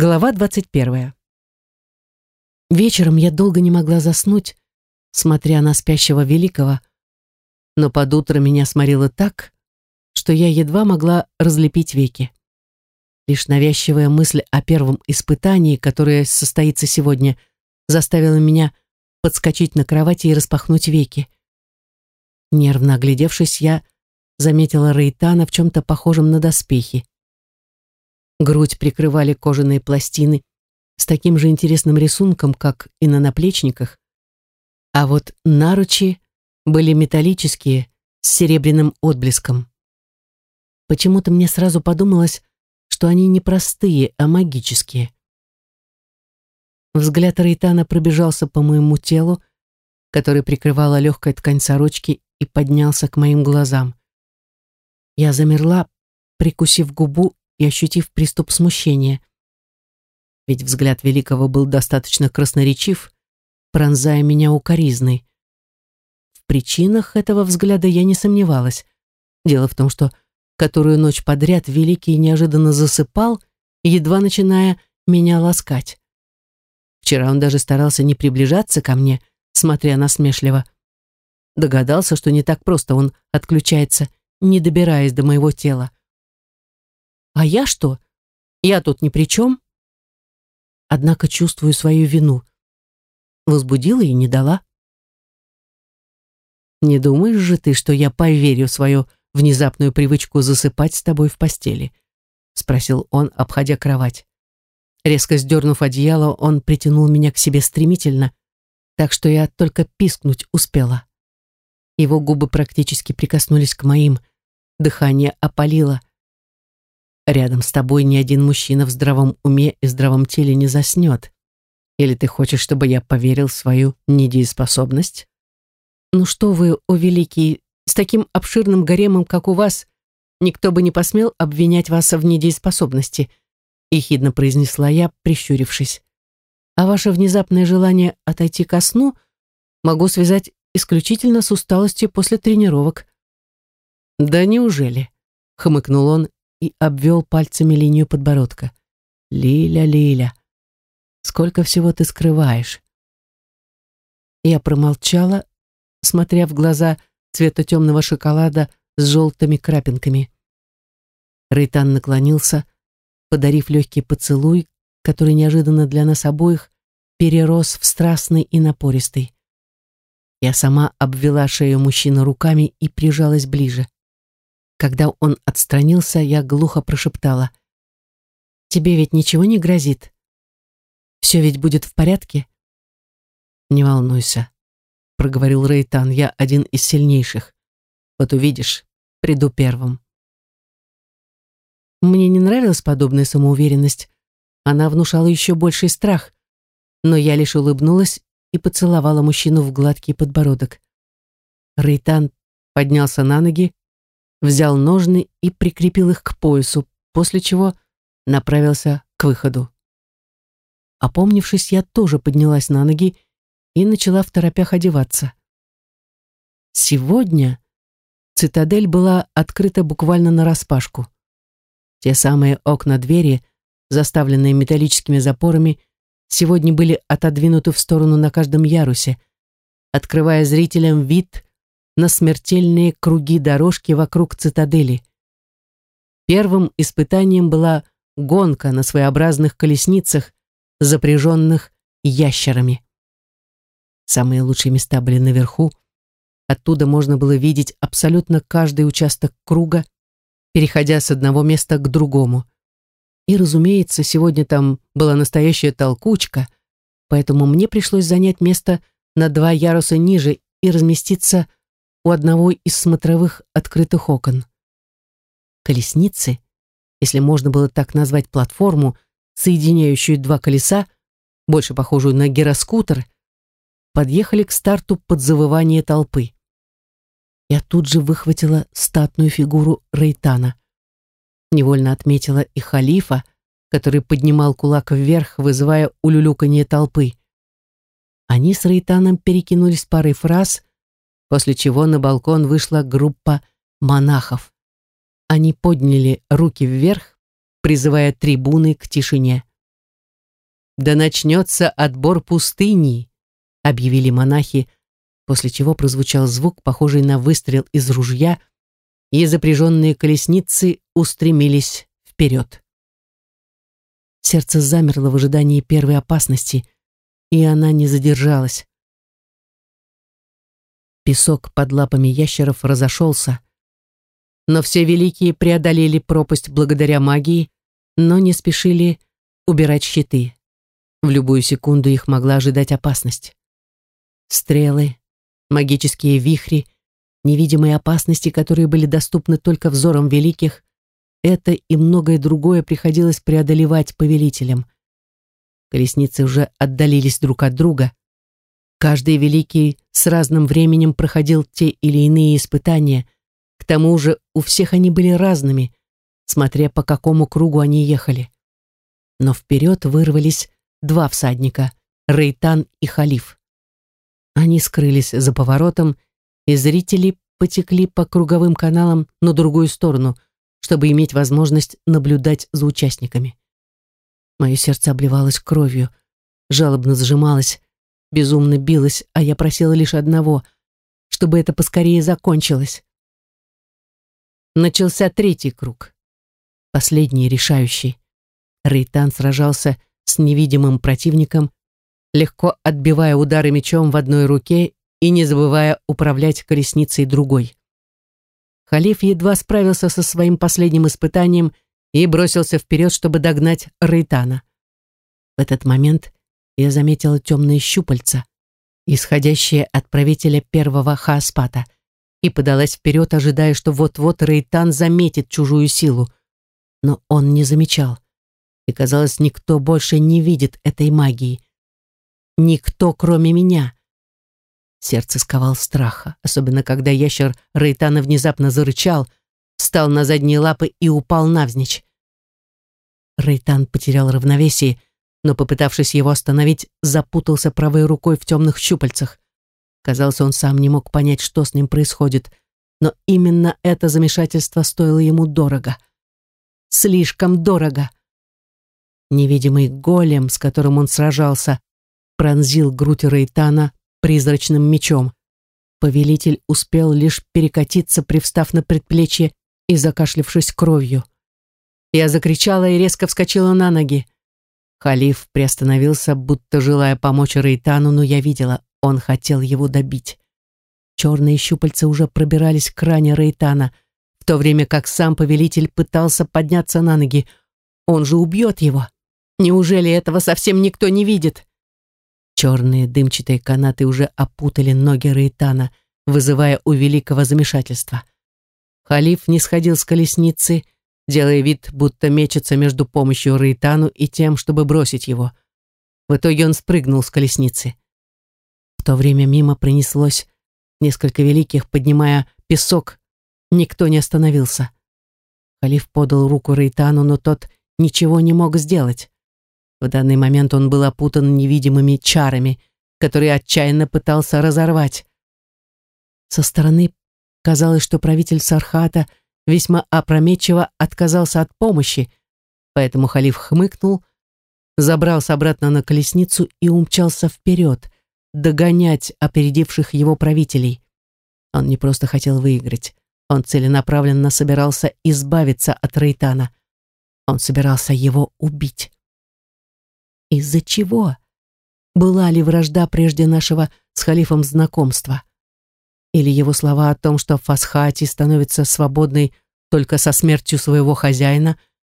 Глава 21. Вечером я долго не могла заснуть, смотря на спящего великого, но под утро меня сморило так, что я едва могла разлепить веки. Лишь навязчивая мысль о первом испытании, которое состоится сегодня, заставила меня подскочить на кровати и распахнуть веки. Нервно оглядевшись, я заметила Рейтана в чем-то похожем на доспехи. Грудь прикрывали кожаные пластины с таким же интересным рисунком, как и на наплечниках, а вот наручи были металлические, с серебряным отблеском. Почему-то мне сразу подумалось, что они не простые, а магические. Взгляд Рейтана пробежался по моему телу, который прикрывала легкая ткань сорочки, и поднялся к моим глазам. Я замерла, прикусив губу и ощутив приступ смущения. Ведь взгляд Великого был достаточно красноречив, пронзая меня укоризной. В причинах этого взгляда я не сомневалась. Дело в том, что которую ночь подряд Великий неожиданно засыпал, едва начиная меня ласкать. Вчера он даже старался не приближаться ко мне, смотря насмешливо. Догадался, что не так просто он отключается, не добираясь до моего тела. А я что? Я тут ни при чем. Однако чувствую свою вину. Возбудила и не дала. Не думаешь же ты, что я поверю свою внезапную привычку засыпать с тобой в постели? Спросил он, обходя кровать. Резко сдернув одеяло, он притянул меня к себе стремительно, так что я только пискнуть успела. Его губы практически прикоснулись к моим, дыхание опалило, Рядом с тобой ни один мужчина в здравом уме и здравом теле не заснет. Или ты хочешь, чтобы я поверил в свою недееспособность? Ну что вы, о великий, с таким обширным гаремом, как у вас, никто бы не посмел обвинять вас в недееспособности, ехидно произнесла я, прищурившись. А ваше внезапное желание отойти ко сну могу связать исключительно с усталостью после тренировок. Да неужели? хмыкнул он и обвел пальцами линию подбородка. «Лиля, Лиля, сколько всего ты скрываешь?» Я промолчала, смотря в глаза цвета темного шоколада с желтыми крапинками. Рейтан наклонился, подарив легкий поцелуй, который неожиданно для нас обоих перерос в страстный и напористый. Я сама обвела шею мужчины руками и прижалась ближе. Когда он отстранился, я глухо прошептала. «Тебе ведь ничего не грозит? Все ведь будет в порядке?» «Не волнуйся», — проговорил Рейтан, — «я один из сильнейших. Вот увидишь, приду первым». Мне не нравилась подобная самоуверенность. Она внушала еще больший страх. Но я лишь улыбнулась и поцеловала мужчину в гладкий подбородок. Рейтан поднялся на ноги, взял ножны и прикрепил их к поясу, после чего направился к выходу. Опомнившись, я тоже поднялась на ноги и начала в торопях одеваться. Сегодня цитадель была открыта буквально нараспашку. Те самые окна двери, заставленные металлическими запорами, сегодня были отодвинуты в сторону на каждом ярусе, открывая зрителям вид на смертельные круги дорожки вокруг цитадели. Первым испытанием была гонка на своеобразных колесницах, запряженных ящерами. Самые лучшие места были наверху. Оттуда можно было видеть абсолютно каждый участок круга, переходя с одного места к другому. И, разумеется, сегодня там была настоящая толкучка, поэтому мне пришлось занять место на два яруса ниже и разместиться у одного из смотровых открытых окон. Колесницы, если можно было так назвать платформу, соединяющую два колеса, больше похожую на гироскутер, подъехали к старту под завывание толпы. Я тут же выхватила статную фигуру Рейтана. Невольно отметила и халифа, который поднимал кулак вверх, вызывая улюлюканье толпы. Они с Рейтаном перекинулись парой фраз, после чего на балкон вышла группа монахов. Они подняли руки вверх, призывая трибуны к тишине. «Да начнется отбор пустыни», — объявили монахи, после чего прозвучал звук, похожий на выстрел из ружья, и запряженные колесницы устремились вперед. Сердце замерло в ожидании первой опасности, и она не задержалась. Песок под лапами ящеров разошелся, но все великие преодолели пропасть благодаря магии, но не спешили убирать щиты. В любую секунду их могла ожидать опасность. Стрелы, магические вихри, невидимые опасности, которые были доступны только взором великих, это и многое другое приходилось преодолевать повелителям. Колесницы уже отдалились друг от друга. Каждый великий с разным временем проходил те или иные испытания. К тому же у всех они были разными, смотря по какому кругу они ехали. Но вперед вырвались два всадника — Рейтан и Халиф. Они скрылись за поворотом, и зрители потекли по круговым каналам на другую сторону — чтобы иметь возможность наблюдать за участниками. Мое сердце обливалось кровью, жалобно сжималось, безумно билось, а я просила лишь одного, чтобы это поскорее закончилось. Начался третий круг, последний решающий. Рейтан сражался с невидимым противником, легко отбивая удары мечом в одной руке и не забывая управлять колесницей другой. Халиф едва справился со своим последним испытанием и бросился вперед, чтобы догнать Рейтана. В этот момент я заметила темные щупальца, исходящие от правителя первого Хааспата, и подалась вперед, ожидая, что вот-вот Рейтан заметит чужую силу. Но он не замечал, и, казалось, никто больше не видит этой магии. Никто, кроме меня. Сердце сковал страха, особенно когда ящер Рейтана внезапно зарычал, встал на задние лапы и упал навзничь. Рейтан потерял равновесие, но, попытавшись его остановить, запутался правой рукой в темных щупальцах. Казалось, он сам не мог понять, что с ним происходит, но именно это замешательство стоило ему дорого. Слишком дорого. Невидимый голем, с которым он сражался, пронзил грудь Рейтана призрачным мечом. Повелитель успел лишь перекатиться, привстав на предплечье и закашлившись кровью. Я закричала и резко вскочила на ноги. Халиф приостановился, будто желая помочь Рейтану, но я видела, он хотел его добить. Черные щупальца уже пробирались к ране Рейтана, в то время как сам повелитель пытался подняться на ноги. Он же убьет его. Неужели этого совсем никто не видит? Черные дымчатые канаты уже опутали ноги Рейтана, вызывая у великого замешательства. Халиф не сходил с колесницы, делая вид, будто мечется между помощью Рейтану и тем, чтобы бросить его. В итоге он спрыгнул с колесницы. В то время мимо пронеслось несколько великих, поднимая песок. Никто не остановился. Халиф подал руку Рейтану, но тот ничего не мог сделать. В данный момент он был опутан невидимыми чарами, которые отчаянно пытался разорвать. Со стороны казалось, что правитель Сархата весьма опрометчиво отказался от помощи, поэтому халиф хмыкнул, забрался обратно на колесницу и умчался вперед, догонять опередивших его правителей. Он не просто хотел выиграть, он целенаправленно собирался избавиться от Рейтана. Он собирался его убить. Из-за чего? Была ли вражда прежде нашего с халифом знакомства? Или его слова о том, что Фасхати становится свободной только со смертью своего хозяина,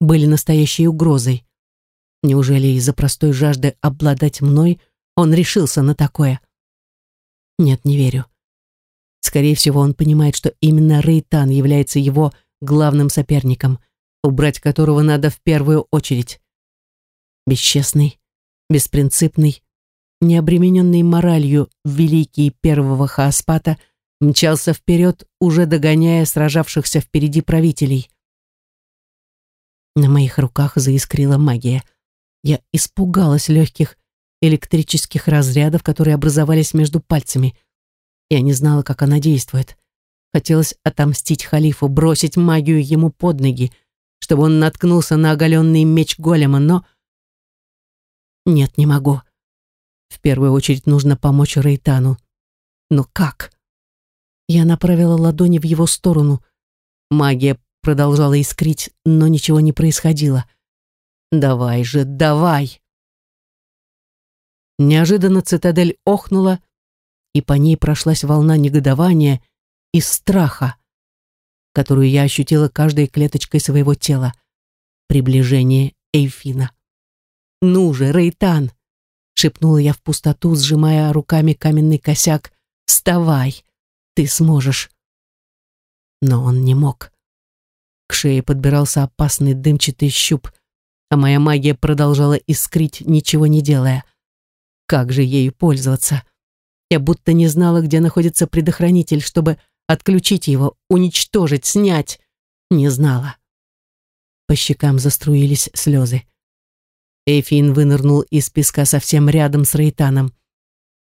были настоящей угрозой? Неужели из-за простой жажды обладать мной он решился на такое? Нет, не верю. Скорее всего, он понимает, что именно Рейтан является его главным соперником, убрать которого надо в первую очередь бесчестный, беспринципный, необремененный моралью великий первого Хааспата, мчался вперед, уже догоняя сражавшихся впереди правителей. На моих руках заискрила магия. Я испугалась легких электрических разрядов, которые образовались между пальцами. Я не знала, как она действует. Хотелось отомстить халифу, бросить магию ему под ноги, чтобы он наткнулся на оголенный меч голема, но Нет, не могу. В первую очередь нужно помочь Рейтану. Но как? Я направила ладони в его сторону. Магия продолжала искрить, но ничего не происходило. «Давай же, давай!» Неожиданно цитадель охнула, и по ней прошлась волна негодования и страха, которую я ощутила каждой клеточкой своего тела. Приближение Эйфина. «Ну же, Рейтан!» — шепнула я в пустоту, сжимая руками каменный косяк. «Вставай! Ты сможешь!» Но он не мог. К шее подбирался опасный дымчатый щуп, а моя магия продолжала искрить, ничего не делая. Как же ею пользоваться? Я будто не знала, где находится предохранитель, чтобы отключить его, уничтожить, снять. Не знала. По щекам заструились слезы. Эйфин вынырнул из песка совсем рядом с Рейтаном.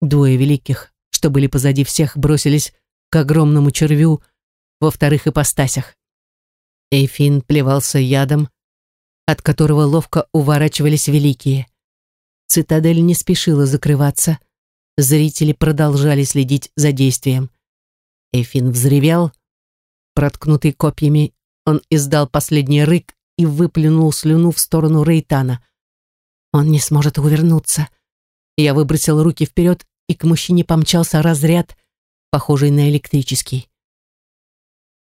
Двое великих, что были позади всех, бросились к огромному червю во вторых ипостасях. Эйфин плевался ядом, от которого ловко уворачивались великие. Цитадель не спешила закрываться. Зрители продолжали следить за действием. Эйфин взревел. Проткнутый копьями, он издал последний рык и выплюнул слюну в сторону Рейтана. Он не сможет увернуться. Я выбросил руки вперед, и к мужчине помчался разряд, похожий на электрический.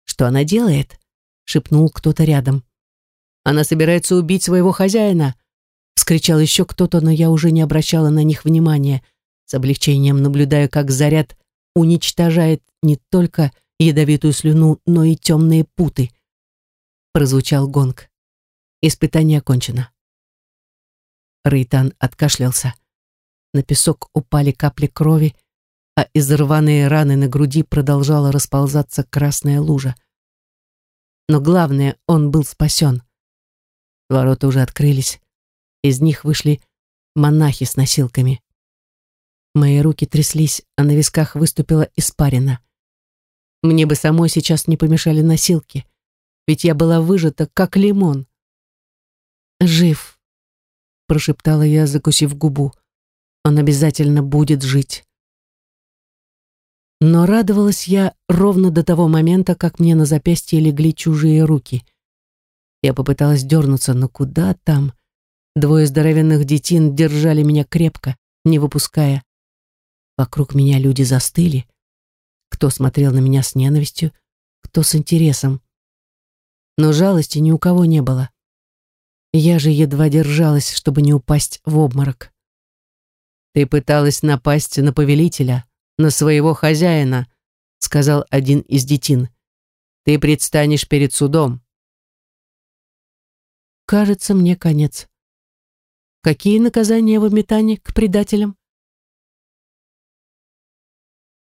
«Что она делает?» — шепнул кто-то рядом. «Она собирается убить своего хозяина!» — вскричал еще кто-то, но я уже не обращала на них внимания, с облегчением наблюдая, как заряд уничтожает не только ядовитую слюну, но и темные путы. Прозвучал гонг. Испытание окончено. Рейтан откашлялся. На песок упали капли крови, а из рваной раны на груди продолжала расползаться красная лужа. Но главное, он был спасен. Ворота уже открылись. Из них вышли монахи с носилками. Мои руки тряслись, а на висках выступила испарина. Мне бы самой сейчас не помешали носилки, ведь я была выжата, как лимон. «Жив», — прошептала я, закусив губу. «Он обязательно будет жить». Но радовалась я ровно до того момента, как мне на запястье легли чужие руки. Я попыталась дернуться, но куда там? Двое здоровенных детин держали меня крепко, не выпуская. Вокруг меня люди застыли. Кто смотрел на меня с ненавистью, кто с интересом. Но жалости ни у кого не было. Я же едва держалась, чтобы не упасть в обморок. «Ты пыталась напасть на повелителя», на своего хозяина», — сказал один из детин. «Ты предстанешь перед судом». «Кажется, мне конец. Какие наказания в метании к предателям?»